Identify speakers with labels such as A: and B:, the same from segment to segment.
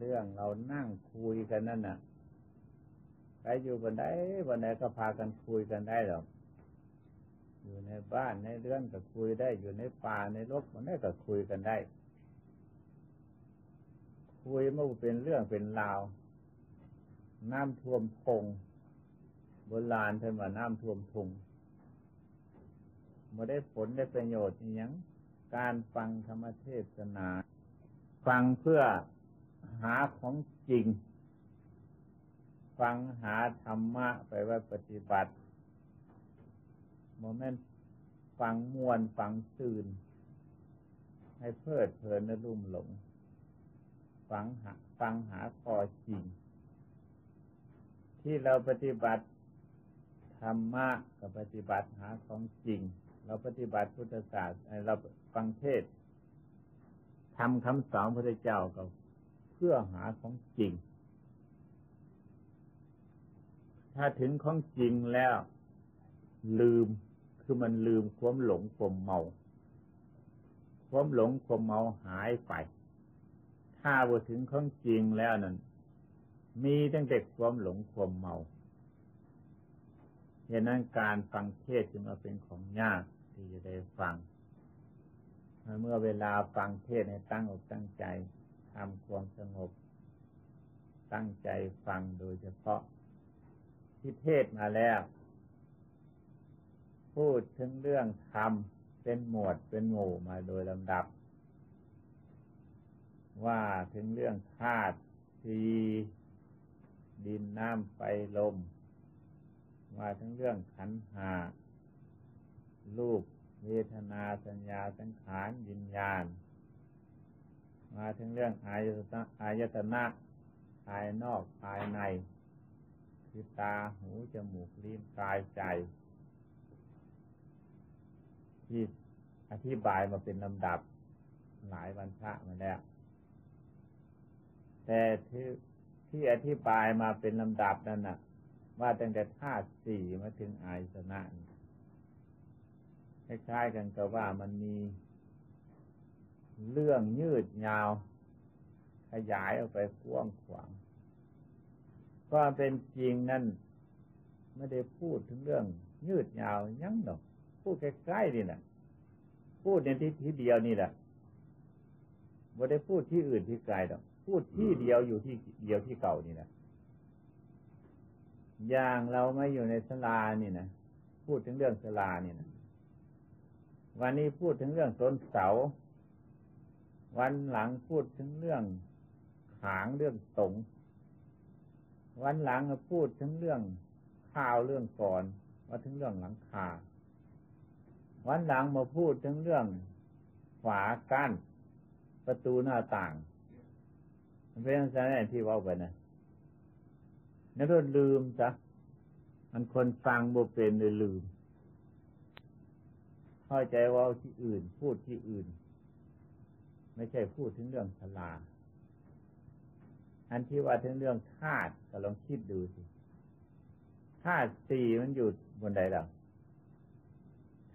A: เรื่องเรานั่งคุยกันนั่นน่ะใครอยู่บนไดบนไดก็พากันคุยกันได้หรอกอยู่ในบ้านในเรือนก็คุยได้ อยู่ในป่าในรกมันได้ก็คุยกันได้ คุยมันเป็นเรื่องเป็นราว น้ำท่วมพงโบราณเพิ่นว่าน้ำท่วมพุงมาได้ผลได้ประโยชน์อย่างการฟังธรรมเทศนา ฟังเพื่อ หาของจริง ฟังหาธรรมะไปไว้ปฏิบัติโมเมนต์ฟังมวนฟังตื่น ให้เพลิดเพลินและลุ่มหลง ฟังหาฟังหาพอจริง ที่เราปฏิบัติธรรมะกับปฏิบัติหาของจริง เราปฏิบัติพุทธศาสนาเราฟังเทศทำคำสอนพระเจ้าก็เพื่อหาของจริง ถ้าถึงของจริงแล้ว ลืมคือมันลืมความหลงความเมา ความหลงความเมาหายไป ถ้าว่าถึงของจริงแล้วนั้นมีตั้งแต่ความหลงความเมาเหตุนั้นการฟังเทศจึงมาเป็นของยากที่จะได้ฟัง เมื่อเวลาฟังเทศให้ตั้งอกตั้งใจ ทำความสงบ ตั้งใจฟังโดยเฉพาะ ที่เทศมาแล้ว พูดถึงเรื่องธรรมเป็นหมวดเป็นหมู่มาโดยลำดับ ว่าถึงเรื่องธาตุทีดินน้ำไฟลม มาทั้งเรื่องขันหารูปเวทนาสัญญาสังขารวิญญาณ มาทั้งเรื่องอายตนะอายตนะภายนอกภายใน คือตาหูจมูกลิ้นกายใจ ที่อธิบายมาเป็นลำดับหลายวันพระมาแล้ว แต่ที่ที่อธิบายมาเป็นลำดับนั้นน่ะว่าตั้งแต่ธาตุสี่มาถึงอายตนะคล้ายๆกันกับว่ามันมี เรื่องยืดยาว ขยายออกไปกว้างขวางก็เป็นจริงนั่นไม่ได้พูดถึงเรื่อง ยืดยาวยั้งหรอกพูดใกล้ๆนี่แหละพูดในที่ที่เดียวนี่แหละไม่ได้พูดที่อื่นที่ไกลหรอกพูดที่เดียวอยู่ที่เดียวที่เก่านี่แหละอย่างเราไม่อยู่ในสลานี่นะพูดถึงเรื่องสลานี่นะวันนี้พูดถึงเรื่องต้นเสา วันหลังพูดถึงเรื่องขางเรื่องตงวันหลังพูดถึงเรื่องข้าวเรื่องก่อนว่าถึงเรื่องหลังคาวันหลังมาพูดถึงเรื่องฝากั้นประตูหน้าต่างเป็นอะไรที่ว่าไปนะนั่นก็ลืมจ้ะมันคนฟังบ่เป็นเลยลืม เข้าใจว่าที่อื่น พูดที่อื่น ไม่ใช่พูดถึงเรื่องสลา อันที่ว่าถึงเรื่องธาตุก็ลองคิดดูสิธาตุสี่มันอยู่บนใดเรา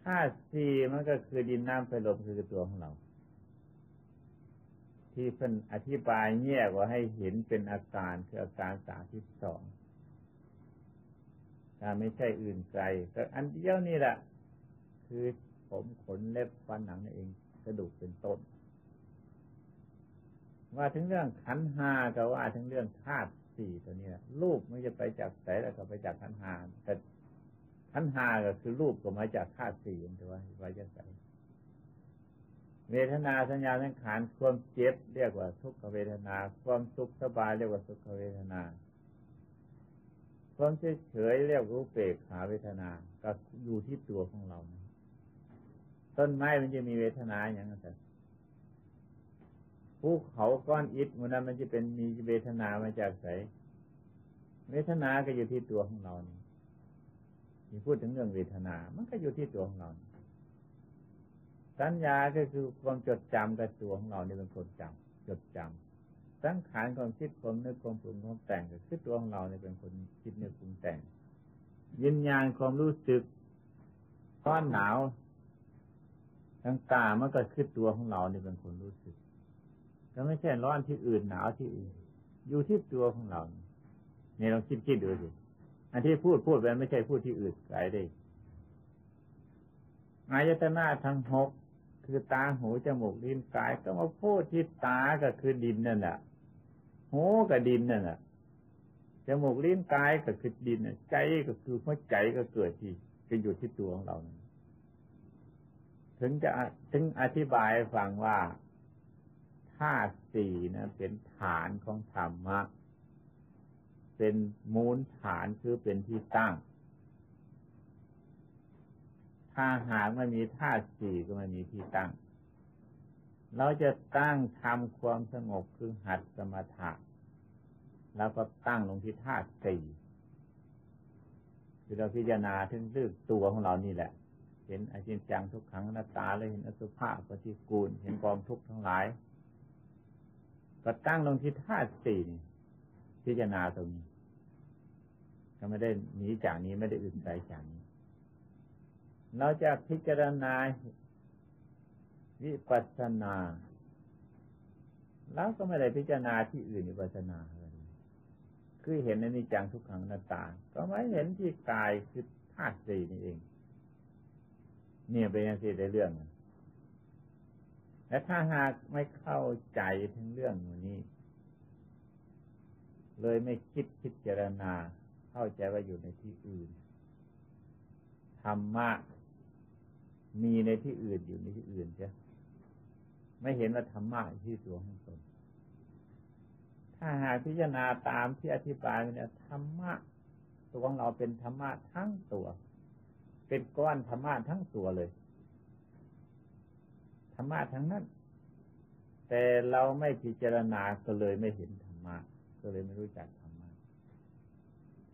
A: ธาตุสี่มันก็คือดินน้ำไฟลมคือตัวของเรา ที่เพิ่นอธิบายแยกว่าให้เห็นเป็นอาการคืออาการสาที่สองถ้าไม่ใช่อื่นไกลก็อันเดียวนี่แหละ คือผมขนเล็บฟันหนังนั่นเองกระดูกเป็นต้น ว่าถึงเรื่องขันหาก็ว่าถึงเรื่องธาตุสี่ตัวนี้รูปมันจะไปจากไหนแล้วก็ไปจากขันหาแต่ขันหาก็คือรูปก็มาจากธาตุสี่ตัวไว้จะใส่เวทนาสัญญาสังขารความเจ็บเรียกว่าทุกขเวทนา ความสุขสบายเรียกว่าสุขเวทนา ความเฉยเฉยเรียกรูปเปกขาเวทนา ก็อยู่ที่ตัวของเรา ต้นไม้มันจะมีเวทนาอย่างนั้น ภูเขาก้อนอิฐมันนั้นมันจะเป็นมีเวทนามาจากไหนเวทนาก็อยู่ที่ตัวของเรานี่มีพูดถึงเรื่องเวทนา มันก็อยู่ที่ตัวของเรา สัญญาก็คือความจดจำกับตัวของเราเนี่เป็นคนจำจดจำสังขารความคิดความนึกความปรุงความแต่งก็คือตัวของเราเนี่ยเป็นคนคิดนึกปรุงแต่งยินญาณความรู้สึกร้อนหนาวต่างๆมันก็คือตัวของเราเนี่ยเป็นคนรู้สึก ก็ไม่ใช่ร้อนที่อื่นหนาวที่อื่น อยู่ที่ตัวของเราเนี่ยลองคิดคิดดูสิอันที่พูดพูดไปไม่ใช่พูดที่อื่นไกลได้อายตนะทั้งหกคือตาหูจมูกลิ้นกายก็มาพูดที่ตาก็คือดินนั่นแหละหูกับดินนั่นแหละจมูกลิ้นกายก็คือดินใจก็คือหัวใจก็เกิดที่ก็อยู่ที่ตัวของเรา ถึงจะถึงอธิบายฟังว่า ธาตุสี่นะเป็นฐานของธรรมะ เป็นมูลฐานคือเป็นที่ตั้ง ถ้าหากไม่มีธาตุสี่ก็ไม่มีที่ตั้ง เราจะตั้งทำความสงบคือหัดสมถะแล้วก็ตั้งลงที่ธาตุสี่คือเราพิจารณาถึงเรื่องตัวของเรานี่แหละ เห็นอาชินจังทุกขังหน้าตาเลยเห็นอสุภะปฏิกูล เห็นกองทุกข์ทั้งหลาย ก็ตั้งลงที่ธาตุสี่พิจารณาตรงนี้ ก็ไม่ได้หนีจากนี้ไม่ได้อื่นใดจากนี้เราจะพิจารณาวิปัสสนา แล้วก็ไม่ได้พิจารณาที่อื่นวิปัสสนาเลยคือเห็นในนิจังทุกขังหน้าตา ก็ไม่เห็นที่กายคือธาตุสี่นี่เอง เนี่ยเป็นอย่างที่ได้เรื่อง และถ้าหากไม่เข้าใจถึงเรื่องนี้ เลยไม่คิดพิจารณาเข้าใจว่าอยู่ในที่อื่นธรรมะมีในที่อื่นอยู่ในที่อื่นใช่ไม่เห็นว่าธรรมะที่ตัวของตนถ้าหากพิจารณาตามที่อธิบายเนี่ยธรรมะตัวของเราเป็นธรรมะทั้งตัว เป็นก้อนธรรมะทั้งตัวเลย ธรรมะทั้งนั้น แต่เราไม่พิจารณาก็เลยไม่เห็นธรรมะก็เลยไม่รู้จักธรรมะ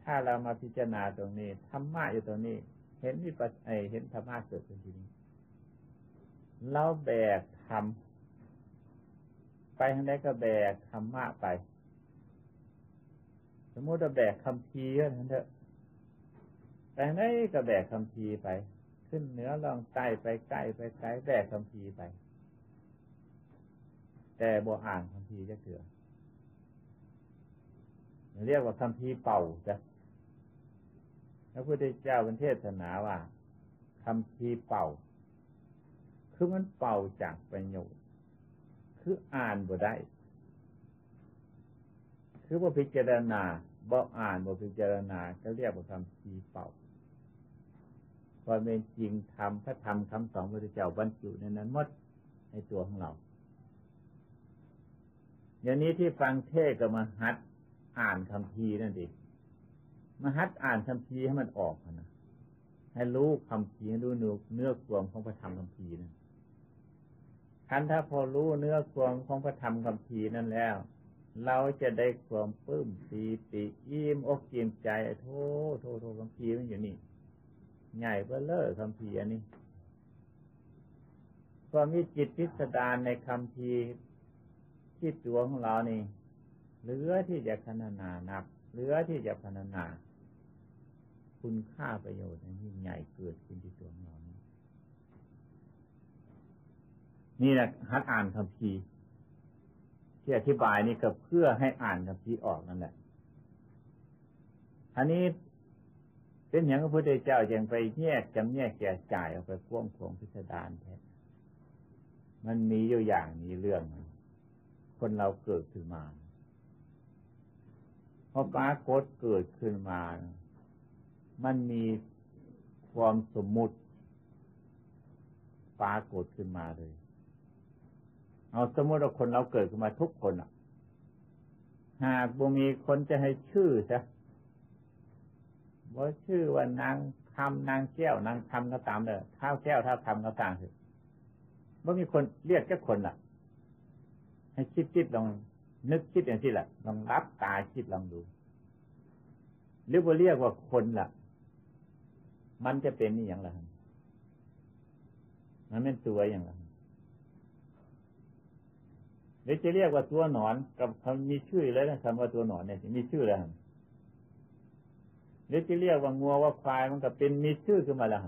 A: ถ้าเรามาพิจารณาตรงนี้ธรรมะอยู่ตรงนี้ เห็นวิปัสเห็นธรรมะเกิดขึ้นที่นี้เราแบกทำไปทางใดก็แบกธรรมะไป สมมติเราแบกคำพีก็นั้นเถอะไปไหนก็แบกคำพีไป ขึ้นเหนือลองใต้ไปใกล้ไปไกลแบกคำพีไป แต่บ่อ่านคำพีจะเถื่อเรียกว่าคำพีเป่าจ้ะพระพุทธเจ้าเป็นเทศนาว่าคำพีเป่า คือมันเป่าจากประโยชน์ คืออ่านบ่ได้ คือว่าพิจารณาบ่อ่านบ่พิจารณาก็เรียกว่าคำทีเป่า ความเป็นจริงทำพระธรรมคำสอนพระเจ้าบรรจุในนั้นหมดในตัวของเราอย่างนี้ที่ฟังเทศก็มาฮัดอ่านคำพีนั่นเองมาฮัดอ่านคำพีให้มันออกนะให้รู้คำพีรู้เนื้อเนื้อความของพระธรรมคำพีนั่นคันถ้าพอรู้เนื้อความของพระธรรมคำพีนั่นแล้ว เราจะได้ความปลื้มปีติอิ่มอกอิ่มใจโทโทโทคำพีมันอยู่นี่ ใหญ่เบ้อเลอคำพีอันนี้ความมีจิตพิสดารในคำพีที่ตัวของเรานี่เหลือที่จะพนานานับเหลือที่จะพนานา คุณค่าประโยชน์ที่ใหญ่เกิดขึ้นที่ตัวของเรานี่นี่แหละฮัดอ่านคำพีที่อธิบายนี่ก็เพื่อให้อ่านกับพีออกนั่นแหละอันนี้ เป็นอย่างพระพุทธเจ้ายังไปแยกจำแยกแก่จ่ายออกไปพ่วงพวงพิสดารแท้มันมีอยู่อย่างนี้เรื่องคนเราเกิดขึ้นมาพอปรากฏเกิดขึ้นมา มันมีความสมมุติปรากฏขึ้นมาเลย เอาสมมติว่าคนเราเกิดขึ้นมาทุกคนอะ หากบ่มีคนจะให้ชื่อซะ ว่าชื่อว่านางคำนางแก้วนางคำก็ตามเลยเท้าแก้วเท้าคำก็ตามเถอว่ามีคนเรียกแค่คนล่ะ ให้คิดคิดลองนึกคิดอย่างที่แหละลองรับตาคิดลองดู หรือว่าเรียกว่าคนล่ะ มันจะเป็นนี่อย่างไรมันเป็นตัวอย่างไรหรือจะเรียกว่าตัวหนอนกับคำมีชื่อเลยนะคำว่าตัวหนอนเนี่ยมีชื่อแล้ว หรือจะเรียกว่างัวว่าควายมันก็เป็นมีชื่อขึ้นมาแล้ว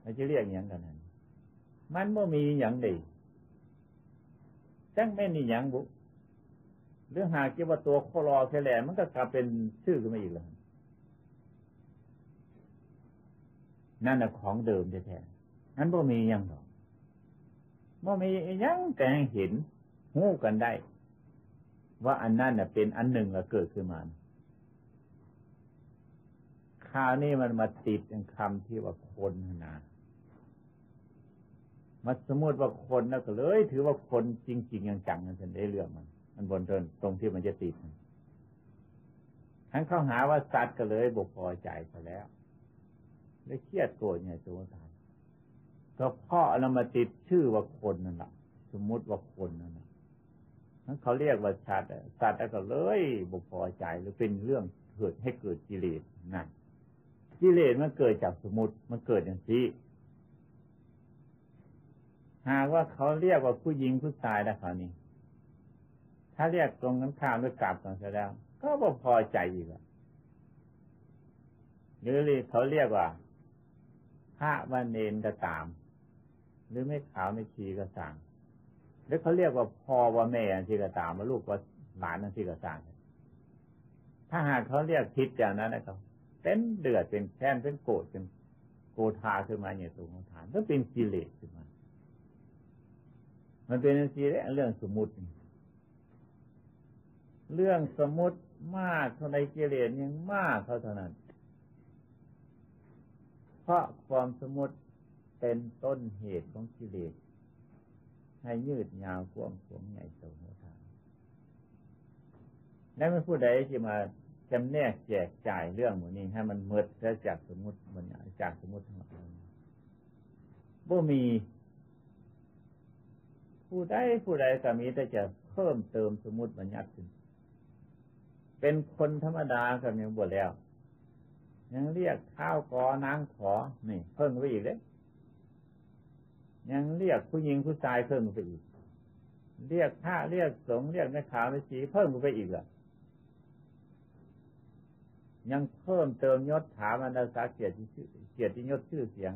A: เราจะเรียกอย่างกันนั้นมันไม่มีอย่างใดจังไม่มีอย่างบุหรือหากเกี่ยว่าตัวโคลอแคลมันก็กลับเป็นชื่อขึ้นมาอีกแล้วนั่นแหะของเดิมแท้ๆนั้นบ่มียังหรอกบ่มียังแต่เห็นหู้กันได้ ว่าอันนั้นเป็นอันหนึ่งล้วเกิดขึ้นมา ราวนี้มันมาติดคำที่ว่าคนนามาสมมติว่าคนแล้วก็เลย ถือว่าคนจริงๆอย่างจังนั่นเป็นได้เรื่องมัน มันบนเดินตรงที่มันจะติดทั้งเข้าหาว่าสัตว์ก็เลยบกพอใจเขาแล้วเลยเครียดโกรธไงตัวตายก็พ่อเรามาติดชื่อว่าคนนั่นแหละสมมติว่าคนนั่นแหละนั้นเขาเรียกว่าสัตว์สัตว์ก็เลยบกพอใจหรือเป็นเรื่องเกิดให้เกิดกิเลสนั่น กิเลสมันเกิดจากสมมติมันเกิดอย่างนี้หากว่าเขาเรียกว่าผู้หญิงผู้ชายนะคราวนี้ถ้าเรียกตรงนั้นข้ามด้วยกลับกันเสียแล้ว ก็บ่พอใจอีกหรือเขาเรียกว่าพระวันเนนก็ตาม หรือไม่ขาวไม่ชีก็สั่งหรือเขาเรียกว่าพ่อว่าแม่อันที่ก็ตามว่าลูกว่าหลานอันที่ก็สั่งถ้าหากเขาเรียกคิดอย่างนั้นนะครับ เป็นเดือดเป็นแค้นเป็นโกรธเป็นโกธาขึ้นมาเนี่ยตัวของฐานก็เป็นกิเลสขึ้นมา มันเป็นสีเรื่องสมมติ เรื่องสมมติมากเท่าไรกิเลสยังมากเท่านั้น เพราะความสมมติเป็นต้นเหตุของกิเลสให้ยืดยาวกว้างขวางใหญ่โตหัวทางและไม่ผู้ใดที่มา จำแนกแจกจ่ายเรื่องหมูนี้ให้มันเมิดจากสมมติมันจากสมมติทั้งหมดบ่มี ผู้ใดผู้ใดก็มีแต่จะเพิ่มเติมสมมติบัญญัติขึ้น เป็นคนธรรมดาก็ยังบวชแล้ว ยังเรียกข้าวกอนางขอ นี่ เพิ่มไปอีกเลยยังเรียกผู้หญิงผู้ชายเพิ่มไปอีก เรียกพระเรียกสงฆ์เรียกแม่ขาวแม่ชีเพิ่มไปอีกอะ ยังเพิ่มเติมยศถาบรรดาศักดิ์เกียรติเกียรติยศชื่อเสียง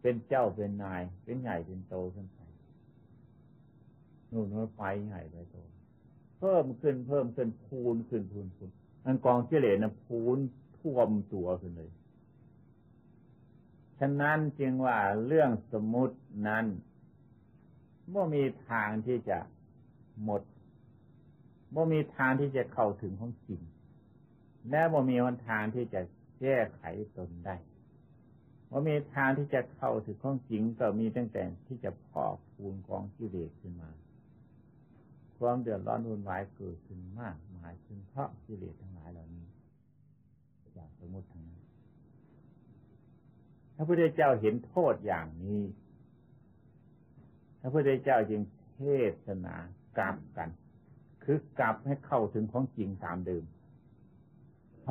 A: เป็นเจ้าเป็นนาย เป็นใหญ่เป็นโตขึ้นไปนู่นนู่นไปใหญ่ไปโต เพิ่มขึ้นเพิ่มขึ้นพูนขึ้นพูนพูนอันกองเจเลนะพูนท่วมตัวขึ้นเลย ฉะนั้นจึงว่าเรื่องสมมุตินั้นไม่มีทางที่จะหมดไม่มีทางที่จะเข้าถึงของจริง และบ่มีวันทางที่จะแก้ไขตนได้ว่ามีทางที่จะเข้าถึงของจริงก็มีตั้งแต่ที่จะพอกพูนกองกิเลสขึ้นมา ความเดือดร้อนวุ่นวายเกิดขึ้นมากมายขึ้นเพราะกิเลสทั้งหลายเหล่านี้จากสมมติทั้งนั้นพระพุทธเจ้าเห็นโทษอย่างนี้พระพุทธเจ้าจึงเทศนากลับกัน คือกลับให้เข้าถึงของจริงตามเดิม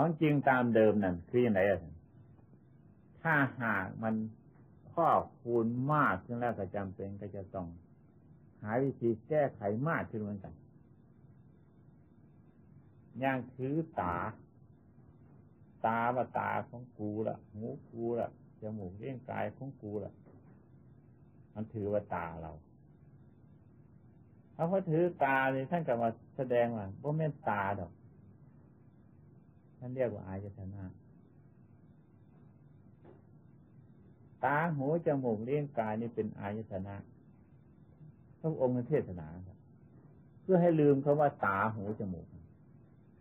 A: ของจริงตามเดิมนั่นคือยังไงอะถ้าหากมันข้อคูณมากขึ้นแล้วก็จำเป็นก็จะต้อง หาวิธีแก้ไขมากขึ้นเหมือนกัน อย่างถือตา ตาว่าตาของกูละหูกูละจมูกเลี้ยงกายของกูละมันถือว่าตาเราถ้าพอถือตาเนี่ยท่านกลับมาแสดงว่าว่าแม่ตาดอก ท่านเรียกว่าอายตนะตาหูจมูกเลี้ยงกายนี่เป็นอายตนะพระองค์เทศนาเพื่อให้ลืมคาว่าตาหูจมูก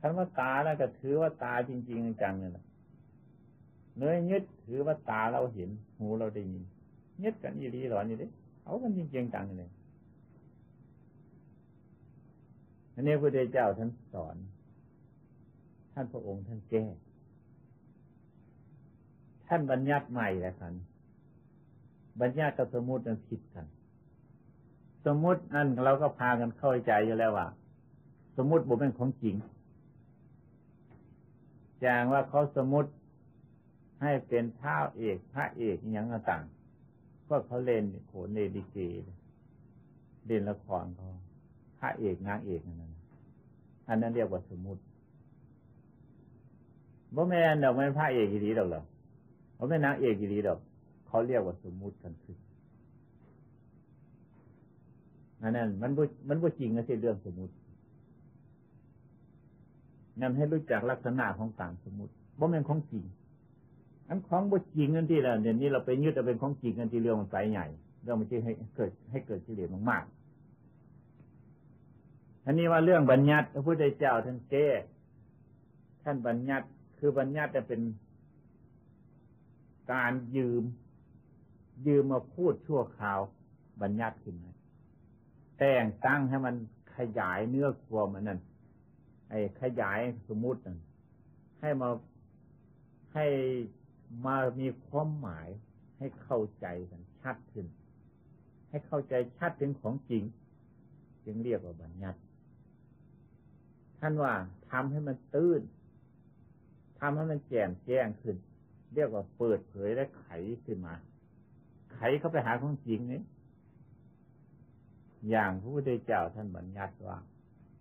A: คำว่าตาแล้วก็ถือว่าตาจริง ๆ จังเนี่ยแหละเนื้อยึดถือว่าตาเราเห็น หูเราได้ยินยึดกันอีรีหรอนี่ดิเอากันจริงๆจังเลยอันนี้พระพุทธเจ้าท่านสอน ท่านพระองค์ท่านแก้ ท่านบัญญัติใหม่แล้วครับบัญญัติกับสมุติมันผิดกัน สมมุตินั่นเราก็พากันเข้าใจอยู่แล้วว่า สมมุติบุเป็นของจริงอย่างว่าเขาสมมุติให้เป็นเท้าเอกพระเอกอย่างต่างก็เขาเล่นโขนเลดิเกเล่นละครเขาพระเอกนางเอกนั่นอันนั้นเรียกว่าสมมุติ บ่แม่นดอกไม่พระเอกกี่ดีดอกหรอบ่แม่นางเอกกี่ดีดอก เขาเรียกว่าสมมุติกันคืออันนั้นมันมันบ่จริงนะเช่เรื่องสมมตินั่นให้รู้จักลักษณะของต่างสมมติบ่แม่นของจริงอันของบ่จริงกันที่ละเดี๋ยวนี้เราไปยึดเอาเป็นของจริงกันที่เรื่องมันไปใหญ่เรื่องมันจะให้เกิด ให้เกิดกิเลสมากๆอันนี้ว่าเรื่องบัญญัติพระพุทธเจ้าท่านแก้ท่านบัญญัติ คือบัญญัติจะเป็นการยืม ยืมมาพูดชั่วคราว บัญญัติขึ้นมาแต่งตั้งให้มันขยายเนื้อความมันนั่นไอ้ขยายสมมุตินั่นให้มาให้มามีความหมายให้เข้าใจกันชัดขึ้น ให้เข้าใจชัดถึงของจริง จึงเรียกว่าบัญญัติ ท่านว่าทำให้มันตื้น ทำให้มันแจ่มแจ้งขึ้น เรียกว่าเปิดเผยและไขขึ้นมา ไขเข้าไปหาของจริงนี้อย่างพระพุทธเจ้าท่านบัญญัติว่า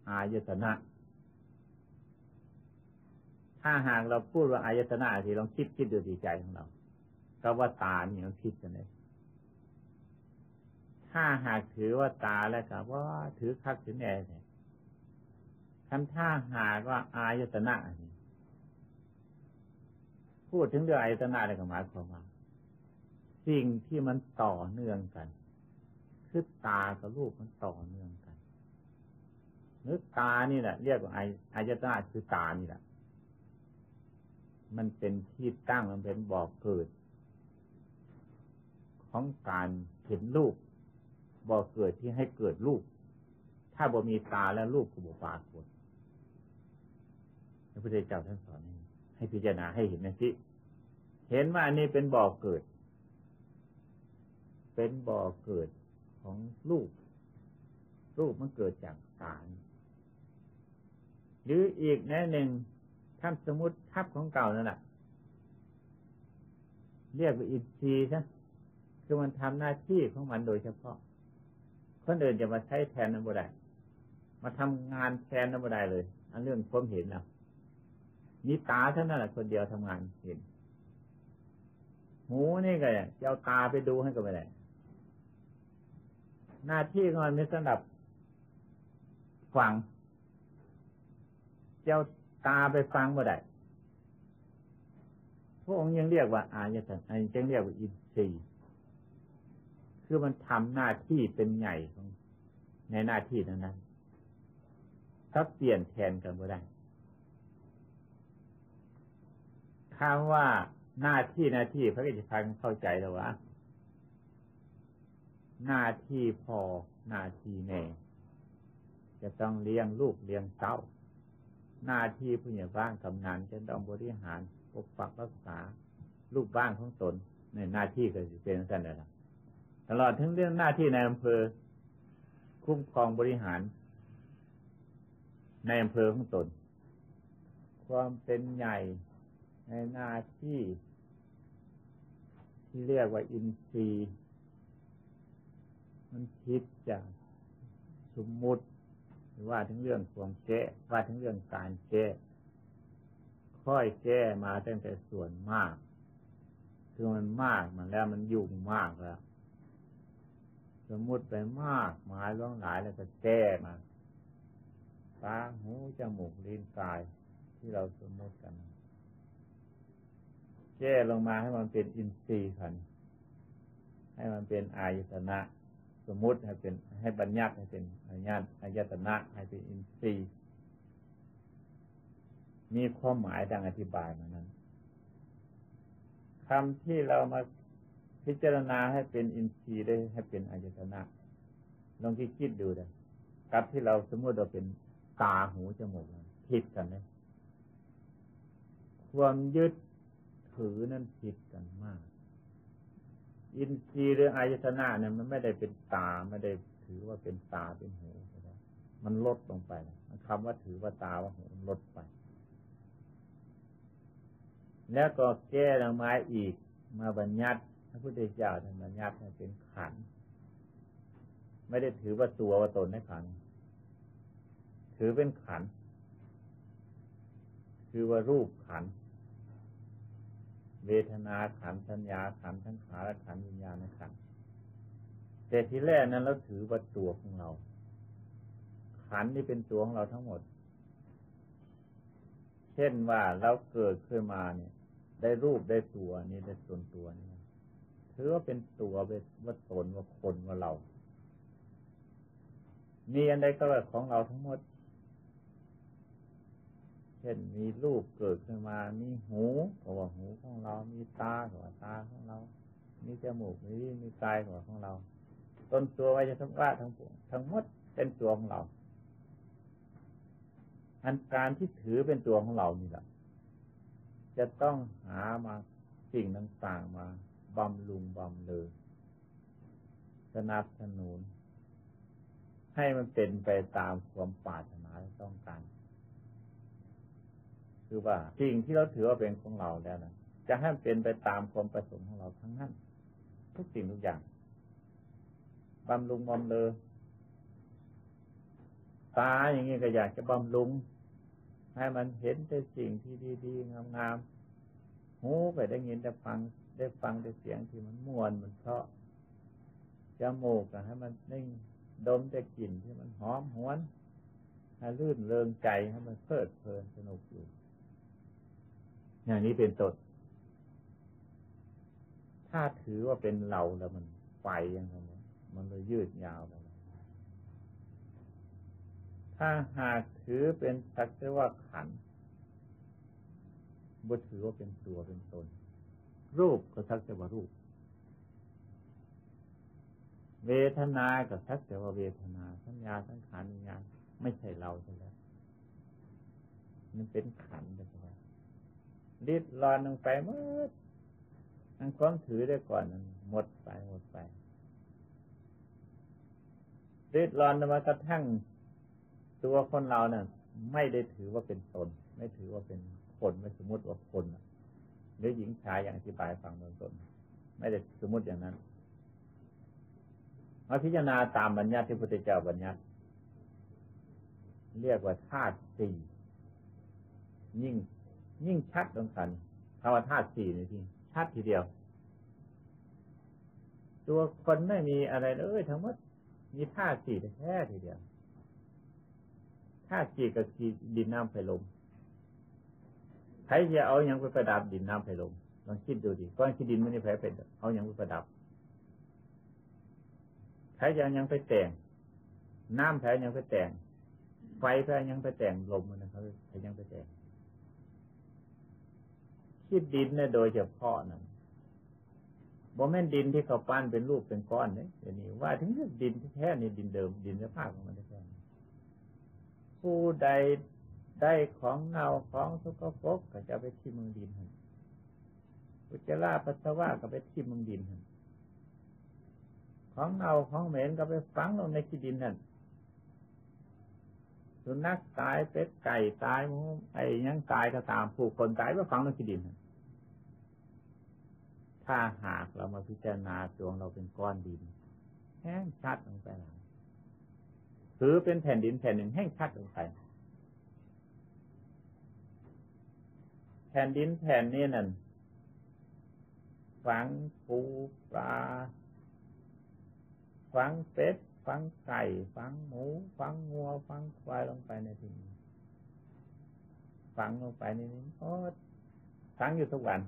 A: อายตนะ ถ้าหากเราพูดว่าอายตนะทีลองคิดคิดดูดีใจของเราก็ว่าตาเนี่ยมันคิดกันเลยถ้าหากถือว่าตาแล้วก็ว่าถือคักถือแน่เนี่ยคำถ้าหากว่าอายตนะ พูดถึงเรื่องอายตนะอะไรก็หมายความว่าสิ่งที่มันต่อเนื่องกันคือตากับรูปมันต่อเนื่องกันนึกตานี่แหละเรียกว่าอายตนะคือตานี่แหละมันเป็นที่ตั้งมันเป็นบ่อกเกิด ของการเห็นรูปบ่อเกิดที่ให้เกิดรูป ถ้าบ่มีตาแล้วรูปก็บ่ปรากฏพระพุทธเจ้าท่านสอนให้พิจารณาให้เห็นนะสิ เห็นว่าอันนี้เป็นบ่อเกิด เป็นบ่อเกิดของรูป รูปมันเกิดจากตารหรืออีกแน่หนึ่งท่าสมมติทับของเก่านั่นแหละเรียกว่าอินทรีย์ใช่คือมันทำหน้าที่ของมันโดยเฉพาะ คนอื่นจะมาใช้แทนนั้นบ่ได้มาทำงานแทนนั้นบ่ได้เลย อันเรื่องความเห็นนะมีตาเท่านั้นแหละคนเดียวทำงานเห็น หูนี่ก็จะเอาตาไปดูให้ก็ไม่ได้หน้าที่ของมันมีสำหรับฟังเจ้าตาไปฟังบ่ได้พระองค์ยังเรียกว่า อายตนะยังเรียกว่าอินทรีย์คือมันทำหน้าที่เป็นใหญ่ของในหน้าที่นั้นนั้นถ้าเปลี่ยนแทนกันบ่ได้คำว่า หน้าที่หน้าที่พระกิจพันเข้าใจแล้ววะหน้าที่พ่อหน้าที่แม่จะต้องเลี้ยงลูกเลี้ยงเต้า หน้าที่ผู้ใหญ่บ้านกำนันจะต้องบริหารปกปักรักษาลูกบ้านของตนในหน้าที่ก็จะเป็นสั้นเลยนะตลอดทั้งเรื่องหน้าที่ในอำเภอ คุ้มครองบริหาร ในอำเภอของตน ความเป็นใหญ่ในหน้าที่ ที่เรียกว่าอินทรีย์มันคิดจากสมมุติว่าถึงเรื่องความแก้ว่าถึงเรื่องการแก้ค่อยแก้มาตั้งแต่ส่วนมาก คือมันมากมันแล้วมันยุ่งมากแล้ว สมมุติไปมากหมายร้องหลายแล้วก็แก้มาตาหูจมูกลิ้นกายที่เราสมมติกัน แก้ลงมาให้มันเป็นอินทรีย์ขันให้มันเป็นอายตนะ สมมุติให้เป็นให้บัญญัติให้เป็นอายานอายตนะ ให้เป็นอินทรีย์ มีความหมายดังอธิบายมานั้นคำที่เรามาพิจารณาให้เป็นอินทรีย์ได้ให้เป็นอายตนะลองคิดคิดดูเลยกับที่เราสมมติเราเป็นตาหูจมูกผิดกันเลยความยึด ถือนั้นผิดกันมาก อินทรีย์หรืออายตนะเนี่ยมันไม่ได้เป็นตาไม่ได้ถือว่าเป็นตาเป็นหูมันลดลงไปคำว่าถือว่าตาว่าหูลดไป แล้วก็แก้ลงมาอีกมาบัญญัติพระพุทธเจ้าท่านบัญญัติให้เป็นขัน ไม่ได้ถือว่าตัวว่าตนในขัน ถือเป็นขัน คือว่ารูปขัน เวทนาขันสัญญาขันทั้งขาและขันวิญญาณขันแต่ทีแรกนั้นเราถือว่าตัวของเรา ขันนี่เป็นตัวของเราทั้งหมด เช่นว่าเราเกิดขึ้นมาเนี่ย ได้รูปได้ตัวนี่ได้ส่วนตัวนี่ถือว่าเป็นตัวเป็นว่าตนว่าคนว่าเรา มีอันใดก็ว่าของเราทั้งหมด ช่นมีรูปเกิดขึ้นมา มีหูก็ว่าหูของเรา มีตาก็ว่าตาของเรา มีจมูก มีมีกายก็ว่าของเรา ต้นตัวไว้จะทั้งว่าทั้งปวงทั้งหมดเป็นตัวของเรา อันการที่ถือเป็นตัวของเรานี่แหละ จะต้องหามาสิ่งต่างๆมาบำรุงบำเรอสนับสนุน ให้มันเป็นไปตามความปรารถนาที่ต้องการ คือว่าสิ่งที่เราถือว่าเป็นของเราแล้วนะจะให้มันเป็นไปตามความประสงค์ของเราทั้งนั้น ทุกสิ่งทุกอย่างบำรุงบำเรอตาอย่างนี้ก็อยากจะบำรุง ให้มันเห็นแต่สิ่งที่ดีๆงามๆหูไปได้ยินแต่ฟังได้ฟังแต่เสียงที่มันม่วนมันเพราะจมูกก็ให้มันนิ่งดมแต่กลิ่นที่มันหอมหวนให้ลื่นเริงใจให้มันเพลิดเพลินสนุกอยู่ อย่างนี้เป็นต้นถ้าถือว่าเป็นเราแล้วมันไปอย่างนี้มันเลยยืดยาวไปถ้าหากถือเป็นสักแต่ว่าขันบ่ถือว่าเป็นตัวเป็นตน รูปก็สักแต่ว่ารูป เวทนาก็สักแต่ว่าเวทนา สัญญาสังขารวิญญาณไม่ใช่เราใช่แล้วมันเป็นขันไปแล้ วริดรอนลงไปเมื่ออันความถือได้ก่อนหมดไปหมดไปริดรอนมากระทั่งตัวคนเราเนี่ยไม่ได้ถือว่าเป็นตน ไม่ถือว่าเป็นคนไม่สมมติว่าคนหรือหญิงชายอย่างอธิบายฟังเบื้องต้นไม่ได้สมมติอย่างนั้นมาพิจารณาตามบัญญัติที่พระพุทธเจ้าบัญญัติ เรียกว่าธาตุสี่ยิ่ง ยิ่งชัดตรงกันคำว่าธาตุสี่นี่ที่ชัดทีเดียว ตัวคนไม่มีอะไรเลยทั้งหมดมีธาตุสี่แท้ทีเดียวธาตุสี่กับดินน้ำไฟลมใครจะเอาอย่างไปประดับดินน้ำไฟลมลองคิดดูดิก้อนขี้ดินไมันนี่แผลเป็นเอาอย่างไปประดับใครจะยังไปแต่ง น้ำแผลยังไปแต่ง ไฟแผลยังไปแต่งลมนะครับยังไปแต่ง คิดดินเนี่ยโดยเฉพาะนั่นบ่แม่นดินที่เขาปั้นเป็นรูปเป็นก้อนเนี่ยเดี๋ยวนี้ว่าถึงดินที่แท้นี่ดินเดิมดินสภาพของมันแท้ผู้ใดได้ของเน่าของสกปรกก็จะไปที่มึงดินอุจจาระปัสสาวะก็ไปที่มึงดินของเน่าของเหม็นก็ไปฝังลงในที่ดินนั่น สุนัขตายเป็ดไก่ตายมูไอ้ยังตายก็ตามผู้คนตายก็ฝังลงที่ดินถ้าหากเรามาพิจารณาดวงเราเป็นก้อนดิน แห้งชัดลงไปแล้วถือเป็นแผ่นดินแผ่นหนึ่งแห้งชัดลงไปแผ่นดินแผ่นนี้นั่นฝังปูปลาฝังเป็ด ฝังไก่ฝังหมูฝังงัวฝังควายลงไปในที่นี้ฝังลงไปในนี้โอ้ฝังอยู่ทุกวัน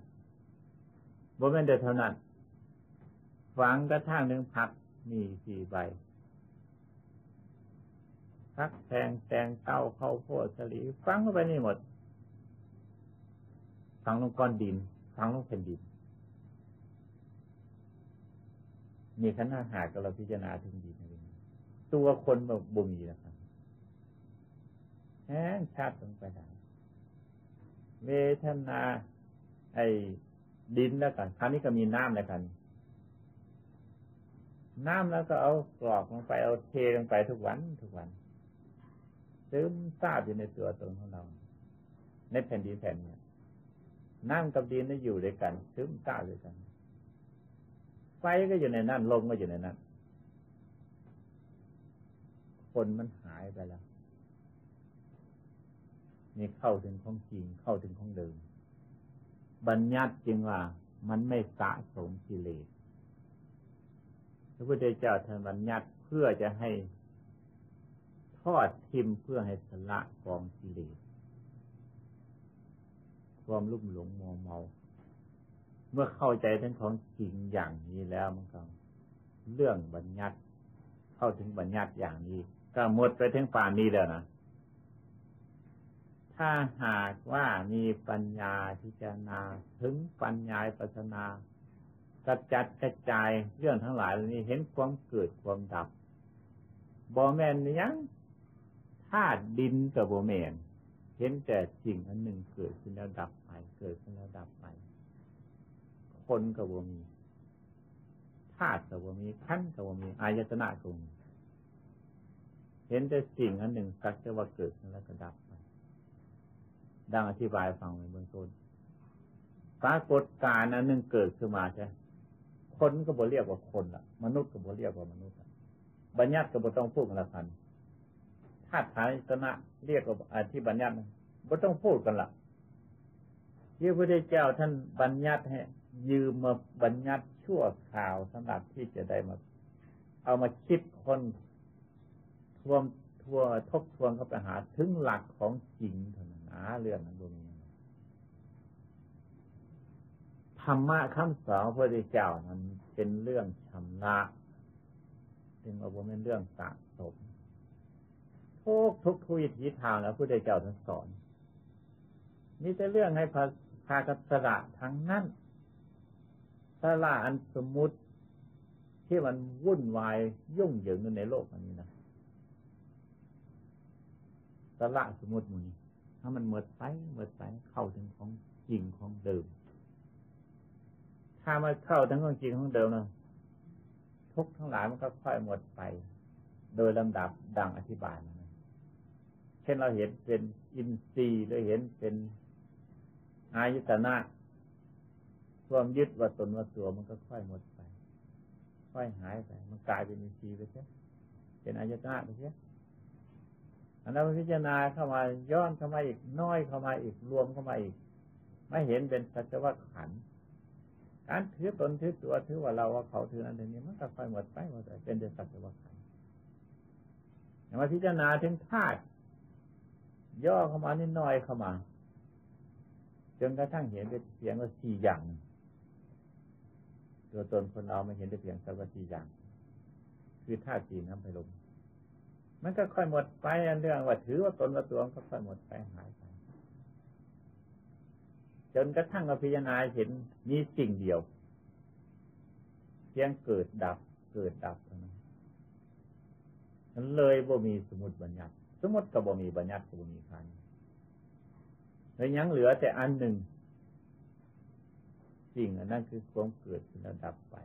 A: บ่เป็นเดียวเท่านั้นฝังกระทั่งหนึ่งผักมีสี่ใบพักแทงแตงเต้าเข้าโพดสลีฟังเข้าไปนี่หมดฟังลงก้อนดินฟังลงแผ่นดินมีขนาดหากเราพิจารณาถึงดิน ตัวคนแบบบุมีนะครับแห้งชัดลงไปได้เวทนา ไอ้ดินแล้วกันคราวนี้ก็มีน้ำแล้วกัน น้ำแล้วก็เอากรอกลงไปเอาเทลงไปทุกวันทุกวันซึมซาบอยู่ในตัวตนของเรา ในแผ่นดินแผ่นนี้น้ำกับดินได้อยู่ด้วยกันซึมซาบด้วยกัน ไฟก็อยู่ในนั้นลมก็อยู่ในนั้น คนมันหายไปแล้วนี่เข้าถึงของจริงเข้าถึงของเดิม บัญญัติจึงว่ามันไม่สะสมกิเลสพระพุทธเจ้าท่านบัญญัติเพื่อจะให้ทอดทิมเพื่อให้สละกองกิเลสความลุ่มหลงมัวเมา เมื่อเข้าใจทั้งของจริงอย่างนี้แล้วมันก็เรื่องบัญญัติ เข้าถึงบัญญัติอย่างนี้ ก็หมดไปถึงป่านนี้แล้วนะถ้าหากว่ามีปัญญาพิจารณาถึงปัญญาปัสนากระจัดกระจายเรื่องทั้งหลายเหล่านี้เห็นความเกิดความดับบอแมนยังธาตุดินกับบอแมนเห็นแต่สิ่งอันหนึ่งเกิดขึ้นแล้วดับไปเกิดขึ้นแล้วดับไปคนกับบมีธาตุกับบมีขั้นกับบมีอายตนะกับบมี เห็นแต่สิ่งอันหนึ่งสักแต่ว่าเกิดแล้วก็ดับไปดังอธิบายฟังในเบื้องต้นปรากฏการณ์อันหนึ่งเกิดขึ้นมาใช่คนก็บ่เรียกว่าคนละมนุษย์ก็บ่เรียกว่ามนุษย์บัญญัติก็บ่ต้องพูดกันละพันธาตุฐานตนะเรียกว่าอธิบัญญัติบ่ต้องพูดกันละที่พระเจ้าท่านบัญญัติให้ยืมมาบัญญัติชั่วข่าวสำหรับที่จะได้มา เอามาคิดคน ทวมทัวทบทวนเข้าไปหาถึงหลักของจริงเท่านั้นนะเรื่องนั้นตรงนี้ธรรมะคำสอนพระพุทธเจ้านั้นเป็นเรื่องชำระจึงเอาเป็นเรื่องสะสมทุกทุกทุยทีทางแล้วพระพุทธเจ้าท่านสอนมีแต่เรื่องให้พาพากัสระทั้งนั้นสละอันสมมุติที่มันวุ่นวายยุ่งเหยิงในโลกอันนี้นะ สละสมมติมูนี้ถ้ามันเมื่อไปเมื่อไปเข้าถึงของจริงของเดิม ถ้ามาเข้าทั้งของจริงของเดิมนะทุกทั้งหลายมันก็ค่อยหมดไป โดยลำดับดังอธิบายเช่นเราเห็นเป็นอินทรีย์หรือเห็นเป็นอายุตนะความยึดว่าตนว่าตัวมันก็ค่อยหมดไป ค่อยหายไป มันกลายเป็นอินทรีย์ไปใช่เป็นอายุตนะไปใช่ อันนั้นพิจารณาเข้ามาย้อนเข้ามาอีกน้อยเข้ามาอีกรวมเข้ามาอีก ไม่เห็นเป็นสัจวัขัน การถือตนถือตัวถือว่าเราว่าเขาถือนั้นนี้มันก็ค่อยหมดไปหมดไปเป็นเดชสัจวัขันธ์อย่างมาพิจารณาถึงธาตุย่อเข้ามานิดน้อยเข้ามาจนกระทั่งเห็นเป็นเพียงว่าสี่อย่าง ตัวตนคนเราไม่เห็นได้เพียงสักว่าสี่อย่าง คือธาตุสี่น้ำไฟลม มันก็ค่อยหมดไปเรื่องว่าถือว่าตนว่าตัวก็ค่อยหมดไปหายไปจนกระทั่งเราพิจารณาเห็นมีสิ่งเดียวเพียงเกิดดับ เกิดดับเท่านั้นนั้นเลยบ่มีสมุดบัญญัติ สมมติก็บ่มีบัญญัติก็บ่มีคันแล้วยังเหลือแต่อันหนึ่งสิ่งอันนั้นคือความเกิดแล้วดับไป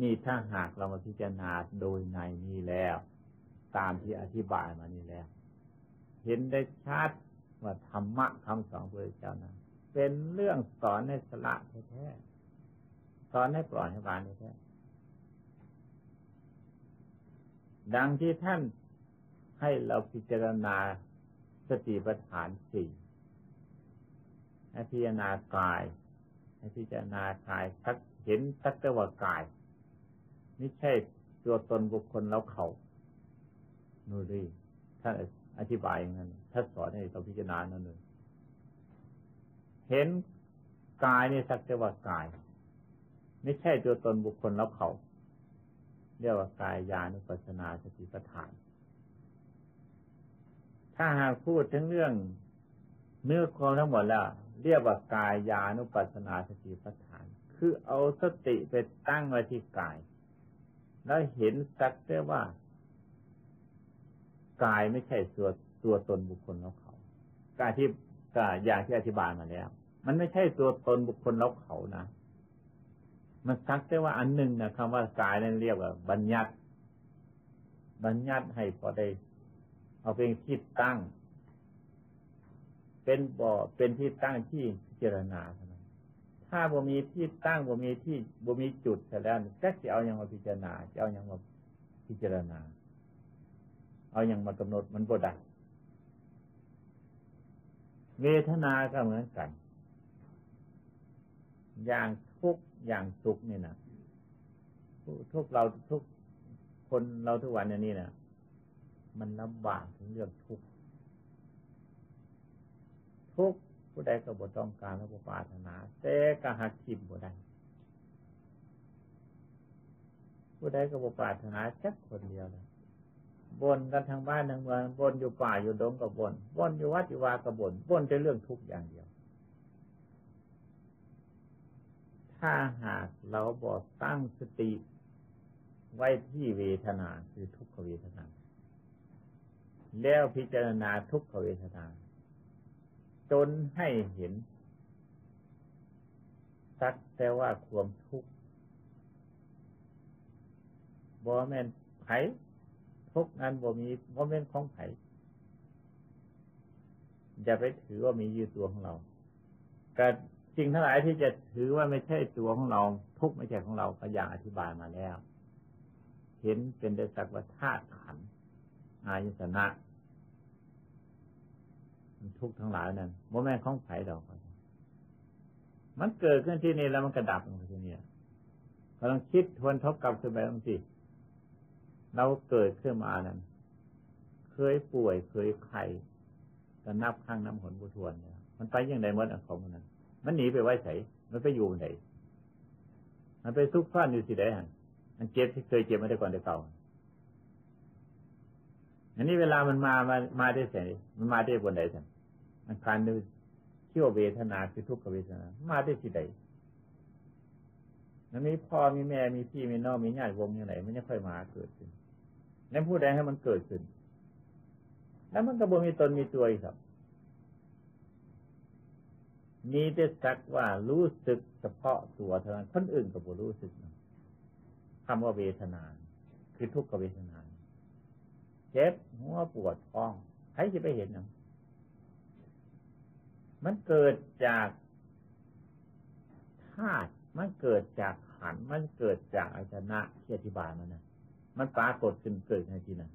A: นี่ถ้าหากเรามาพิจารณาโดยในนี้แล้ว ตามที่อธิบายมานี่แล้ว เห็นได้ชัดว่าธรรมะคำสอนพระเจ้านะเป็นเรื่องสอนในสละแท้ๆสอนให้ปล่อยให้วางแท้ดังที่ท่านให้เราพิจารณาสติปัฏฐานสี่ให้พิจารณากาย ให้พิจารณากายสักเห็นสักแต่ว่ากาย ไม่ใช่ตัวตนบุคคลแล้วเขานูรีท่านอธิบายอย่างนั้นท่านสอนให้เราพิจารณานั่นเลยเห็นกายในสักแต่ว่ากาย ไม่ใช่ตัวตนบุคคลแล้วเขาเรียกว่ากายญาณุปัสนาสติปัฏฐาน ถ้าหากพูดถึงเรื่องเนื้อความทั้งหมดแล้ว เรียกว่ากายญาณุปัสนาสติปัฏฐาน คือเอาสติไปตั้งไว้ที่กาย แล้วเห็นสักแต่ว่ากายไม่ใช่ตัวตัวตนบุคคลแล้วเขากายที่กายอย่างที่อธิบายมาแล้ว มันไม่ใช่ตัวตนบุคคลแล้วเขานะมันสักแต่ว่าอันหนึ่งนะคำว่ากายนั้นเรียกว่า บัญญัติ บัญญัติให้พอได้ เอาเป็นที่ตั้ง เป็นบ่อเป็นที่ตั้งที่พิจารณา ถ้าบ่มีที่ตั้งบ่มีที่บ่มีจุดเสร็จแล้วก็จะเอาอย่างมาพิจารณาจะเอาอย่างมาพิจารณา เอาอย่างมากำหนดมันบ่ได้เวทนาก็เหมือนกัน อย่างทุกอย่างสุขนี่นะทุกเราทุกคนเราทุกวันนี้นะมันลำบากถึงเรื่องทุกทุก ผู้ใดก็บ่ต้องการและบ่ปรารถนา แต่ก็หักทิมบ่ได้ผู้ใดก็บ่ปรารถนาจักคนเดียวเลยบนกันทางบ้านทางเมืองบนอยู่ป่าอยู่ดงกับบนบนอยู่วัดอยู่วากับบนบนจะเรื่องทุกอย่างเดียว ถ้าหากเราบอกตั้งสติไว้ที่เวทนาคือทุกขเวทนา แล้วพิจารณาทุกขเวทนา จนให้เห็น สักแต่ว่าความทุกข์บอแมนไผทุกนั้นบ่มีบ่แม่นของไผอย่าไปถือว่ามีอยู่ตัวของเราการสิ่งทั้งหลายที่จะถือว่าไม่ใช่ตัวของเรา ทุกไม่ใช่ของเราก็อย่างอธิบายมาแล้ว เห็นเป็นเดสักว่าธาตุขันอายสนะ ทุกทั้งหลายนั้นโมแม่ของไผ่ดอก มันเกิดขึ้นที่นี่แล้วมันกระดับลงที่นี่กำลังคิดทวนทบกลับขึ้นไปบางทีเราเกิดขึ้นมานั้น เคยป่วยเคยไข้ก็นับข้างน้ำหนบุทวนเนี่ยมันไปยังไงมดของมันนั้นมันหนีไปไว้ไสมันไปอยู่ไหนมันไปซุกซ่อนอยู่สิได้ฮะมันเจ็บที่เคยเจ็บมาได้ก่อนได้เก่าอันนี้เวลามันมา มามาได้ไสมันมาได้บนไหนสัน มันคานดูเที่ยวเวทนาคือทุกขเวทนา มาได้สิไดมันมีพ่อมีแม่มีพี่มีน้องมีญาติวงอย่างไรมันจะค่อยมาเกิดขึ้นแล้วผู้ใดให้มันเกิดขึ้น แล้วมันก็บ่มีตนมีตัวอีกครับ มีแต่สักว่ารู้สึกเฉพาะตัวเท่านั้นคนอื่นก็บ่รู้สึกคำว่าเวทนา คือทุกขเวทนา เจ็บหัวปวดท้องใครจะไปเห็นนะ มันเกิดจากธาตุมันเกิดจากขันมันเกิดจากอาชนะที่อธิบายมันนะมันปรากฏขึ้นเกิดในที่นั้น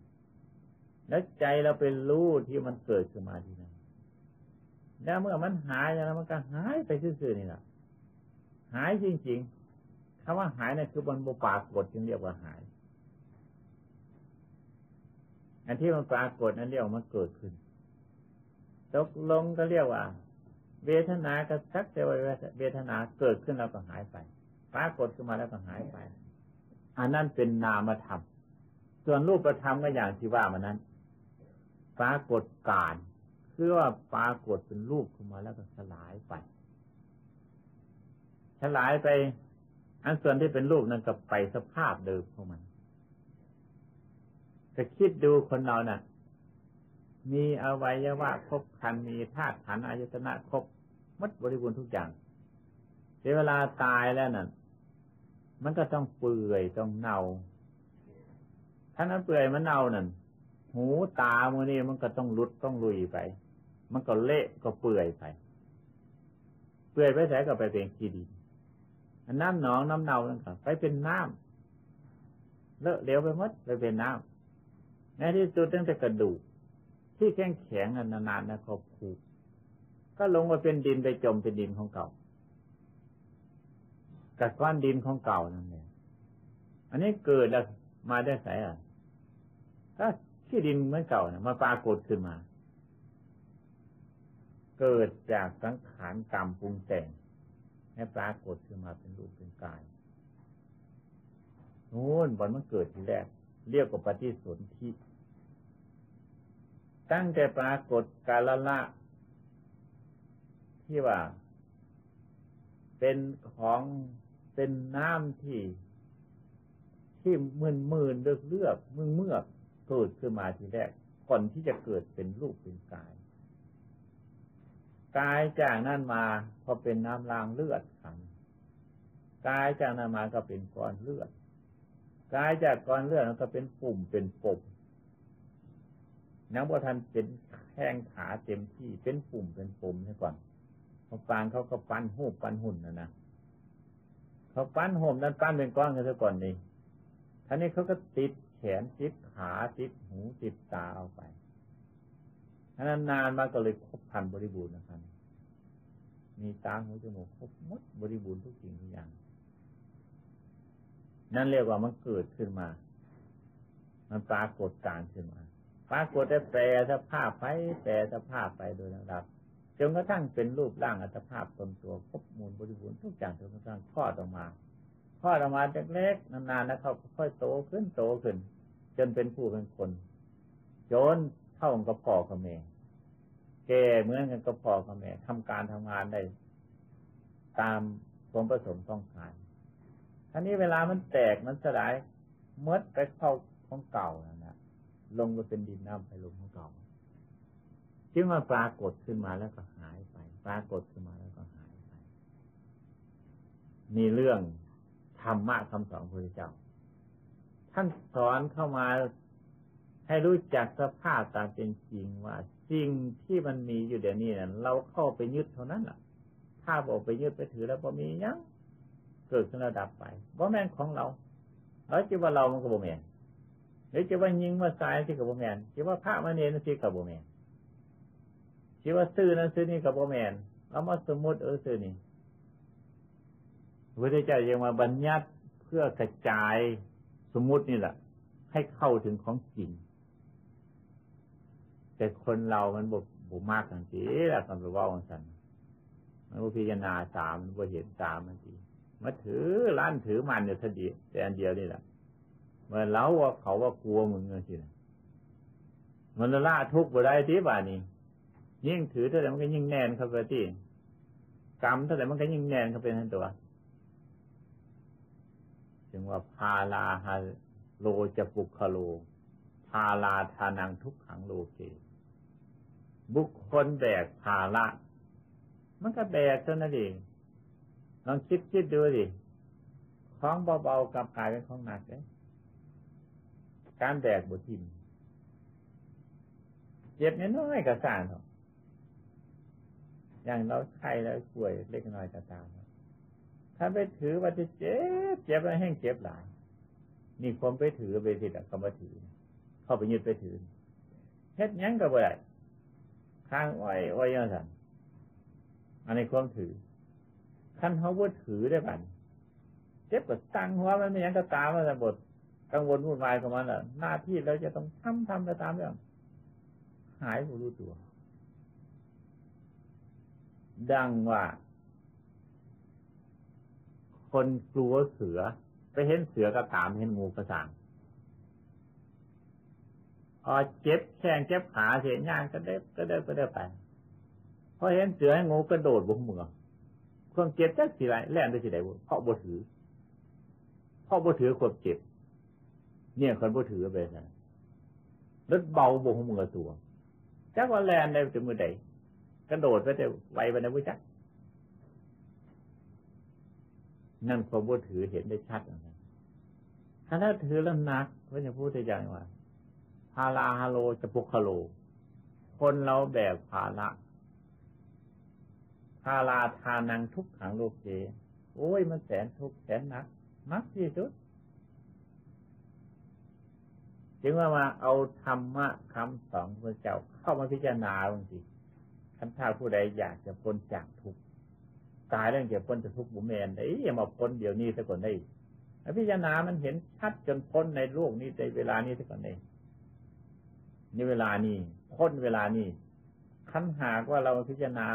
A: แล้วใจเราเป็นรู้ที่มันเกิดขึ้นมาที่นั้นแล้วเมื่อมันหายแล้วมันก็หายไปซื่อๆนี่แหละหายจริงๆคำว่าหายนี่คือมันปรากฏจึงเรียกว่าหาย อันที่มันปรากฏนั้นเรียกว่ามันเกิดขึ้นตกลงก็เรียกว่า เวทนาก็สักแต่ว่าเวทนาเกิดขึ้นแล้วก็หายไปปรากฏขึ้นมาแล้วก็หายไป อันนั้นเป็นนามธรรม ส่วนรูปธรรมก็อย่างที่ว่ามันนั้นปรากฏการคือว่าปรากฏเป็นรูปขึ้นมาแล้วก็สลายไป สลายไป อันส่วนที่เป็นรูปนั้นก็ไปสภาพเดิมของมันจะคิดดูคนเรานะ่ะ มีอวัยวะครบคันมีธาตุขันอายตนะครบมัดบริบูรณ์ทุกอย่างเวลาตายแล้วนั่นมันก็ต้องเปื่อยต้องเน่า ถ้านั้นเปื่อยมันเน่านั่นหูตามือนี่มันก็ต้องรุดต้องลุยไป มันก็เละก็เปื่อยไป เปื่อยไปแสก็ไปเป็นขี้ดินน้ำหนองน้ำเน่านั่นก็ไปเป็นน้ำเลอะเหลวไปหมดไปเป็นน้ำในที่สุดตั้งแต่กระดูก ที่แข็งแข็งนานๆนะก็ผูกก็ลงมาเป็นดินไปจมเป็นดินของเก่ากับก้อนดินของเก่านั่นเองอันนี้เกิดแล้วมาได้ไสอะก็ที่ดินเหมือนเก่าเนี่ยมาปรากฏขึ้นมา เกิดจากสังขารกรรมปรุงแต่งให้ปรากฏขึ้นมาเป็นรูปเป็นกายนู่นบอนมันเกิดทีแรก เรียกว่าปฏิสนธิ ตั้งแต่ปรากฏกาลละ ที่ว่า เป็นของเป็นน้ำที่ ที่มื่นมื่นเลือกเลือกมึงเมื่อเกิดขึ้นมาทีแรกก่อนที่จะเกิดเป็นรูปเป็นกาย กายจากนั้นมาพอเป็นน้ำลางเลือดขังกายจากนั้นมาก็เป็นก้อนเลือดกายจากก้อนเลือดก็เป็นปุ่มเป็นปม นักบวทันเป็นแข้งขาเต็มที่เป็นปุ่มเป็นปมให้ก่อนพอปางเขาก็ปั้นหูปั้นหุ่นนะนะเขาปั้นห่มนั้นปั้นเป็นก้อนกันซะก่อนนี่ท่านี้เขาก็ติดแขนติดขาติดหูติดตาเอาไปท่านั้นนานมาก็เลยครบพันบริบูรณ์นะครับมีตาหูจมูกครบหมดบริบูรณ์ทุกสิ่งทุกอย่าง นั่นเรียกว่ามันเกิดขึ้นมา มันปรากฏการขึ้นมา ปรากฏได้แปลสภาพไปแปลสภาพไปโดยลำดับจนกระทั่งเป็นรูปร่างอัตภาพตนตัวครบมูลบริบูรณ์ทุกอย่างจนกระทั่งทอดออกมาทอดออกมาเล็กๆนานๆแล้วเขาค่อยโตขึ้นโตขึ้น จนเป็นผู้เป็นคนจนเท่ากับพ่อกับแม่แก่เหมือนกันกับพ่อกับแม่ทำการทำงานได้ ตามความประสงค์ต้องการท่านี้เวลามันแตกมันสลายเมื่อไปเข้าของเก่านะนะ ลงมาเป็นดินน้ำไปลงของเก่าจึงมาปรากฏขึ้นมาแล้วก็หายไป ปรากฏขึ้นมาแล้วก็หายไป มีเรื่องธรรมะคำสอนพระเจ้า ท่านสอนเข้ามาให้รู้จักสภาพตามเป็นจริงว่าสิ่งที่มันมีอยู่เดี๋ยวนี้นะเราเข้าไปยึดเท่านั้นแหละถ้าบอกไปยึดไปถือแล้วพอมียังเกิดขึ้นระดับไปว่าแม่นของเราแล้วจะว่าเรามันก็บ่แม่น หรือจะว่ายิงมาสายที่กับโบแมนจะว่าพระมาเนนที่กับโบแมนจะว่าซื้อนั้นซื้อนี่กับโบแมนเรามาสมมติเออซื้อนี่พระพุทธเจ้ายังมาบัญญัติเพื่อกระจายสมมุตินี่แหละให้เข้าถึงของจริง แต่คนเรามันบบุมากทันทีล้วกันไปว่าของสันมันพิจารณาสามมันเห็นสามมันทีมาถือร้านถือมันเนี่ยสดีแต่อันเดียวนี่แหละ มื่อเล้าว่าเขาว่ากลัวมึงเงี้ยสิมันละทุกข์บ่ได้ที่บ้านี้ยิ่งถือเท่าไหร่มันก็ยิ่งแน่นเข้าไปที่กรรมเท่าไหร่มันก็ยิ่งแน่นเข้าไปทั้งตัวจึงว่าพาลาฮาโลจะปุคโลพาลาทานังทุกขังโลเกบุคคลแบกภาละ มันก็แบกเท่านั้นเองลองคิดคิดดูดิของเบาๆกับกลายเป็นของหนักเลย การแบกบทิมเจ็บน้อยๆก็สานเถออย่างเราไข้แล้วป่วยเล็กน้อยก็ตามถ้าไปถือว่าจะเจ็บเจ็บแล้วแห้งเจ็บหลายนี่ความไปถือไปสิแต่คำว่าถือ เข้าไปยึดไปถือเฮ็ดยังก็บ่ได้ข้างอ้อยอ้อยยังสั่นอันนี้ความถือขั้นเขาว่าถือได้บันเจ็บกับตั้งหัวมันไม่ยังก็ตามมาแต่บท กังวลวุ่นวายกับมันอะ หน้าที่เราจะต้องทำทำไปตามเรื่องหายผู้รู้ตัว ดังว่า คนกลัวเสือ ไปเห็นเสือก็ตามเห็นงูก็สั่งพอเจ็บแข้งเจ็บขาเสียย่างก็ได้ก็ได้ก็ได้ไปพอเห็นเสือให้งูกระโดดบนมือความเจ็บจักสิไรแล่นได้สิไดเพราะบ่ถือเพราะบ่ถือความเจ็บ เนี่ยคนบ่ถือไปนะรถเบาบ่งมือตัวจักว่าแลนได้ถึงมือใดกระโดดไปแต่ไวไปนะผู้จักนั่นความบ่ถือเห็นได้ชัดนะถ้าถ้าถือแล้วนักพระจะพูดได้อย่างว่าพาลาฮาโลจะปุคโล คนเราแบกภาระพาลาทานังทุกขังโลกเกโอ้ยมันแสนทุกแสนนักนักที่สุด จึงว่ามาเอาธรรมะคำสอนพระเจ้าเข้ามาพิจารณาบางทีคันถ้าผู้ใดอยากจะพ้นจากทุกข์ตายแล้วจะพ้นจากทุกข์บุเมนได้ย่ามาพ้นเดี๋ยวนี้ซะก่อนได้พิจารณามันเห็นชัดจนพ้นในโลกนี้ในเวลานี้ซะก่อนได้ในเวลานี้พ้นเวลานี้คันหากว่าเราพิจารณา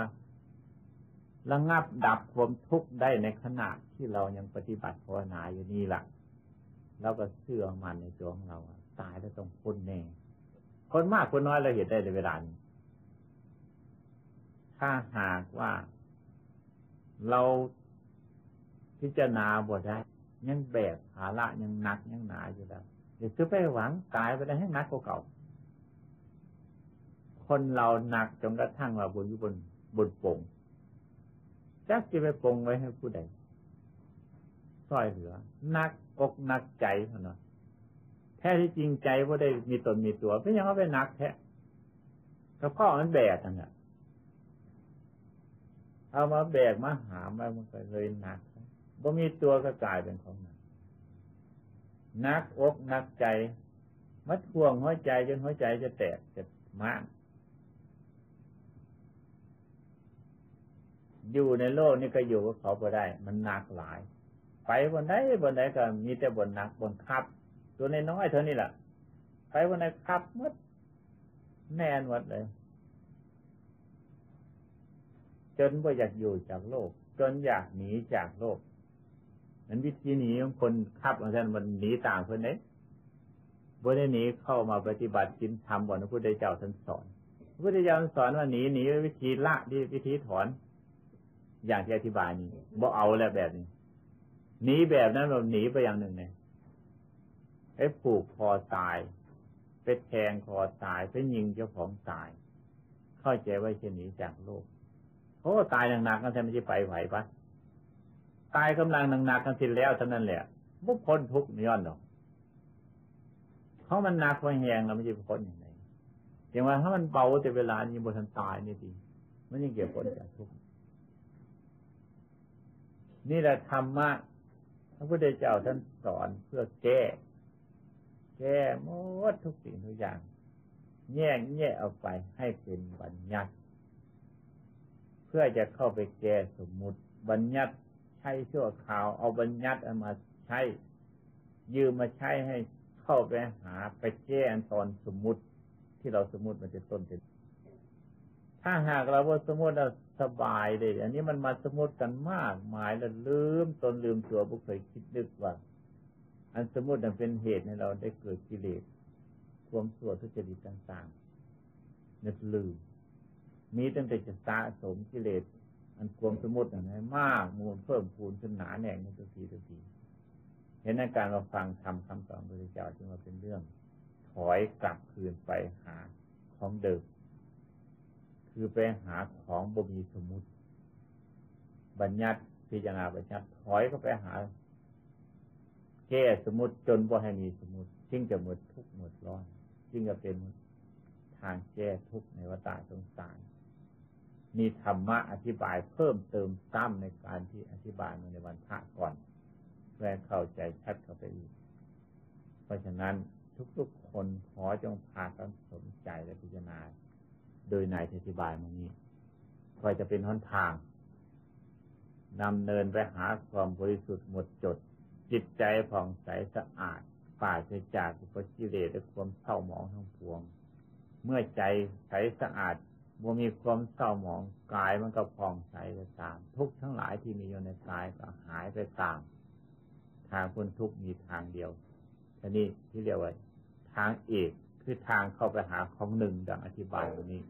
A: ระงับดับความทุกข์ได้ในขณะที่เรายังปฏิบัติภาวนาอยู่นี่แหละเราก็เชื่อมันในตัวของเรา ตายแล้วต้องพ้นแน่ คนมากคนน้อยเราเห็นได้ในเวลานี้ถ้าหากว่าเราพิจารณาบทได้ยังแบกภาระยังหนักยังหนาอยู่แล้วเดี๋ยวจะไปหวังตายไปได้ให้หนักกว่าเก่า คนเราหนักจนกระทั่งเราบนอยู่บนบนปงจักจะไปปงไว้ให้ผู้ใดซอยเหลือนักอกนักใจเท่านั้น ท้ที่จริงใจว่าได้มีตนมีตัวไม่ยังเอาไปนักแท้กระเพาะมันแบกนั่นแหละเอามาแบกมาหามไปมันก็เลยหนักบ่มีตัวก็กลายเป็นของหนักนักอกนักใจมัดทวงหัวใจจนหัวใจจะแตกจะมากอยู่ในโลกนี่ก็อยู่กับเขาไปได้ มันหนักหลาย ไปบนไหนบนไหนก็มีแต่บนหนักบนคับ ตัวในน้อยเท่านี้แหละไปบนไหนคับมดแน่นหมดเลย จนว่าอยากอยู่จากโลก จนอยากหนีจากโลกนั้นวิธีหนีของคนขับของท่านมันหนีต่างคนไหนบ่ได้หนีเข้ามาปฏิบัติจินทำบ่อนพระพุทธเจ้าท่านสอนพระพุทธเจ้าสอนว่าหนีหนีวิธีละที่วิธีถอน อย่างที่อธิบายนี้บ่เอาแล้วแบบนี้หนีแบบนั้นเราหนีไปอย่างหนึ่งไง ไอ้ผูกคอตาย ไปแทงคอตาย ไปยิงเจ้าของตาย เข้าใจว่าจะหนีจากโลกเพราะตายหนักๆกันแทนไม่ไปไหวปะตายกำลังหนักๆกันสิ้นแล้วเท่านั้นแหละบุคคลทุกย้อนหรอกเพราะมันหนักพอแหงเราไม่ใช่พ้นอย่างไรอย่างว่าถ้ามันเบาแต่เวลานี้บนทันตายนี่ดี มันยังเกี่ยวพ้นจากทุกข์นี่แหละธรรมะพระพุทธเจ้าท่านสอนเพื่อแก้ แก้หมดทุกสิ่งทุกอย่าง แยกแยกเอาไปให้เป็นบัญญัติ เพื่อจะเข้าไปแก้สมมุติ บัญญัติใช้ชั่วคราวเอาบัญญัติเอามาใช้ ยืมมาใช้ให้เข้าไปหาไปแก้อันตอนสมมุติ ที่เราสมมุติมันจะต้นเป็นถ้าหากเราว่าสมมติเราสบายเลย อันนี้มันมาสมมติกันมากมายแล้วลืมตนลืมตัวบุเคยคิดนึกว่า อันสมมตินั้นเป็นเหตุให้เราได้เกิดกิเลสความสั่วทุจริตต่างๆนึกลืม มีตั้งแต่จะสะสมกิเลส อันความสมมตินั้นให้มากมูลเพิ่มพูนขึ้นหนาแน่นในทุกทีทุกทีเห็นในการเราฟังทำคำสอนพระเจ้าจึงมาเป็นเรื่อง ถอยกลับคืนไปหาของเดิมคือไปหาของบ่มีสมุติ บัญญัติพิจารณาบัญญัติถอยก็ไปหา แก้สมุติจนบ่ให้มีสมุติจึงจะหมดทุกหมดร้อนจึงจะเป็นทางแก้ทุกในวัฏสงสารมีธรรมะอธิบายเพิ่มเติมซ้ำในการที่อธิบายมาในวันพระก่อนเพื่อเข้าใจชัดเข้าไปอีก เพราะฉะนั้นทุกๆคนขอจงพากันสนใจและพิจารณา โดยนายอธิบายมานี้ก็จะเป็นหนทางนำเนินไปหาความบริสุทธิ์หมดจด จิตใจผ่องใสสะอาดป่าจะจากอุปกิเลสและความเศร้าหมองทั้งปวง เมื่อใจใสสะอาดบ่มีความเศร้าหมองกายมันก็ผ่องใสไปตาม ทุกทั้งหลายที่มีอยู่ในกายก็หายไปตาม ทางพ้นทุกมีทางเดียวทีนี้ที่เรียกว่าทางเอกคือทางเข้าไปหาของหนึ่งดังอธิบายวันนี้